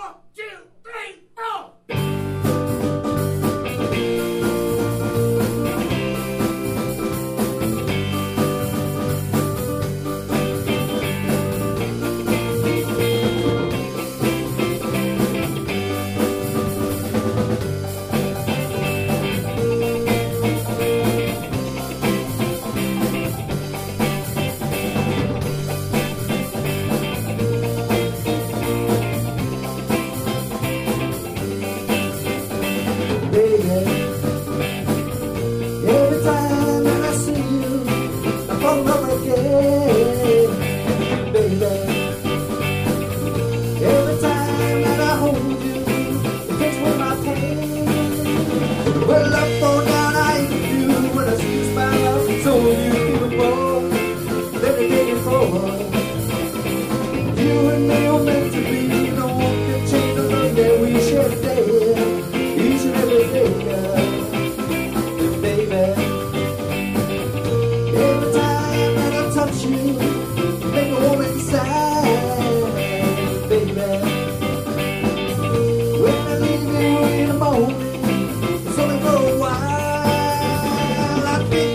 fuck you! Well, I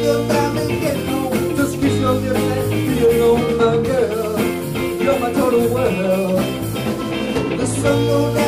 Just your lips and alone, my girl. You're my total world. The sun goes down.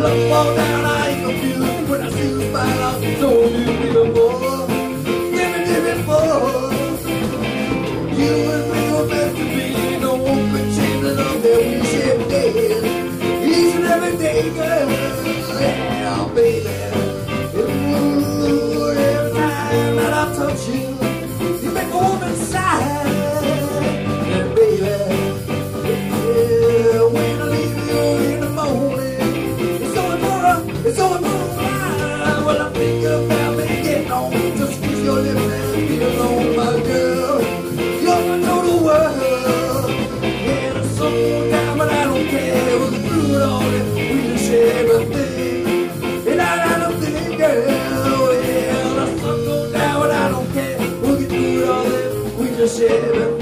fall down, I ain't confused when I see you smile. I'll be so beautiful. Give me, give me more. You and me were meant to be. No one could that we shared daily. Each every day, girl. Yeah, baby. Ooh, every time that I touch you, you make a woman sigh. Yeah, baby. Yeah, when I leave you in the morning. It's all about mine. Well, I think on. Just kiss your lips and my girl. You're world. And so down, but I don't care. It was through it all, and we just share everything. And I, don't think, girl, yeah, the sun goes down, but I don't care. We'll get through it all, we just share everything.